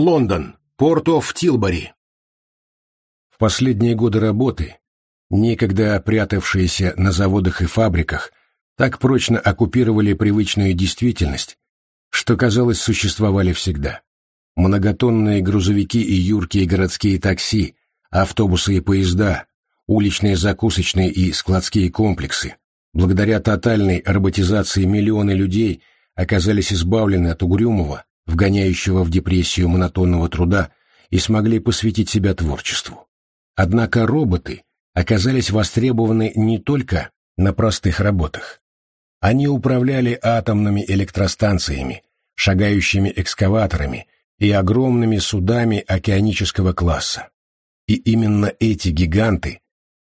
Лондон. Порт оф Тилбори. В последние годы работы, некогда прятавшиеся на заводах и фабриках, так прочно оккупировали привычную действительность, что, казалось, существовали всегда. Многотонные грузовики и юркие городские такси, автобусы и поезда, уличные закусочные и складские комплексы. Благодаря тотальной роботизации миллионы людей оказались избавлены от угрюмого, вгоняющего в депрессию монотонного труда, и смогли посвятить себя творчеству. Однако роботы оказались востребованы не только на простых работах. Они управляли атомными электростанциями, шагающими экскаваторами и огромными судами океанического класса. И именно эти гиганты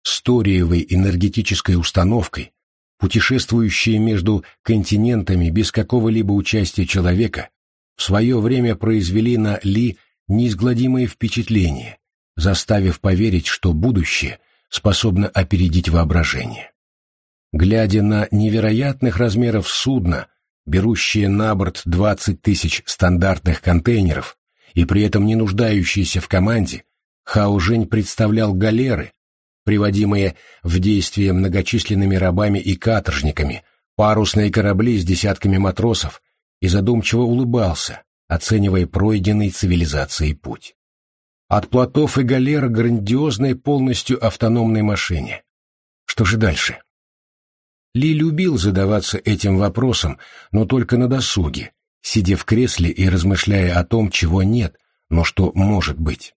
с ториевой энергетической установкой, путешествующие между континентами без какого-либо участия человека, в свое время произвели на Ли неизгладимое впечатление, заставив поверить, что будущее способно опередить воображение. Глядя на невероятных размеров судна, берущие на борт 20 тысяч стандартных контейнеров и при этом не нуждающиеся в команде, Хаужень представлял галеры, приводимые в действие многочисленными рабами и каторжниками, парусные корабли с десятками матросов, и задумчиво улыбался, оценивая пройденный цивилизацией путь. От плотов и галер грандиозной полностью автономной машине. Что же дальше? Ли любил задаваться этим вопросом, но только на досуге, сидя в кресле и размышляя о том, чего нет, но что может быть.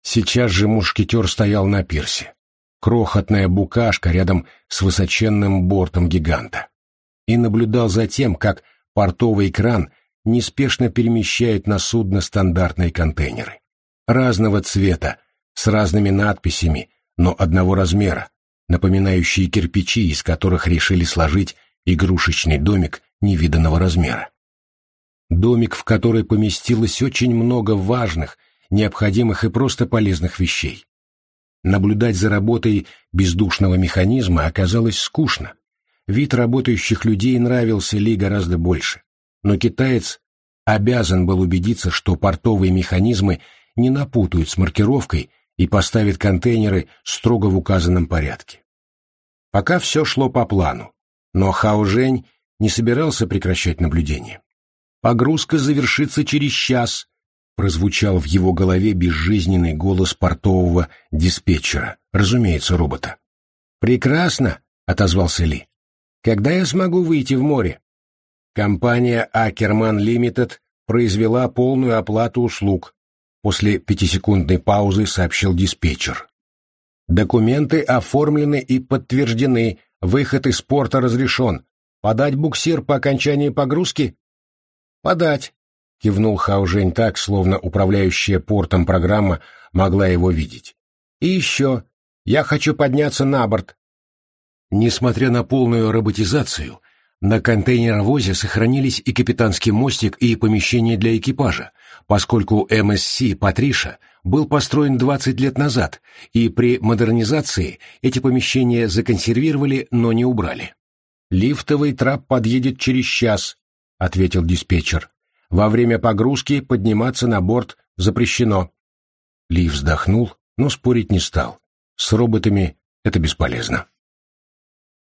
Сейчас же мушкетер стоял на пирсе. Крохотная букашка рядом с высоченным бортом гиганта. И наблюдал за тем, как портовый кран неспешно перемещает на судно стандартные контейнеры. Разного цвета, с разными надписями, но одного размера, напоминающие кирпичи, из которых решили сложить игрушечный домик невиданного размера. Домик, в который поместилось очень много важных, необходимых и просто полезных вещей. Наблюдать за работой бездушного механизма оказалось скучно. Вид работающих людей нравился Ли гораздо больше. Но китаец обязан был убедиться, что портовые механизмы не напутают с маркировкой и поставят контейнеры строго в указанном порядке. Пока все шло по плану, но Хао Жень не собирался прекращать наблюдение. «Погрузка завершится через час», — прозвучал в его голове безжизненный голос портового диспетчера, разумеется, робота. «Прекрасно», — отозвался Ли. «Когда я смогу выйти в море?» Компания Акерман Лимитед произвела полную оплату услуг. После пятисекундной паузы сообщил диспетчер. Документы оформлены и подтверждены, выход из порта разрешен. Подать буксир по окончании погрузки? Подать, кивнул Хаужень так, словно управляющая портом программа могла его видеть. И еще, я хочу подняться на борт. Несмотря на полную роботизацию, на контейнеровозе сохранились и капитанский мостик, и помещение для экипажа, поскольку МСС «Патриша» был построен 20 лет назад, и при модернизации эти помещения законсервировали, но не убрали. «Лифтовый трап подъедет через час», — ответил диспетчер. «Во время погрузки подниматься на борт запрещено». Ли вздохнул, но спорить не стал. С роботами это бесполезно.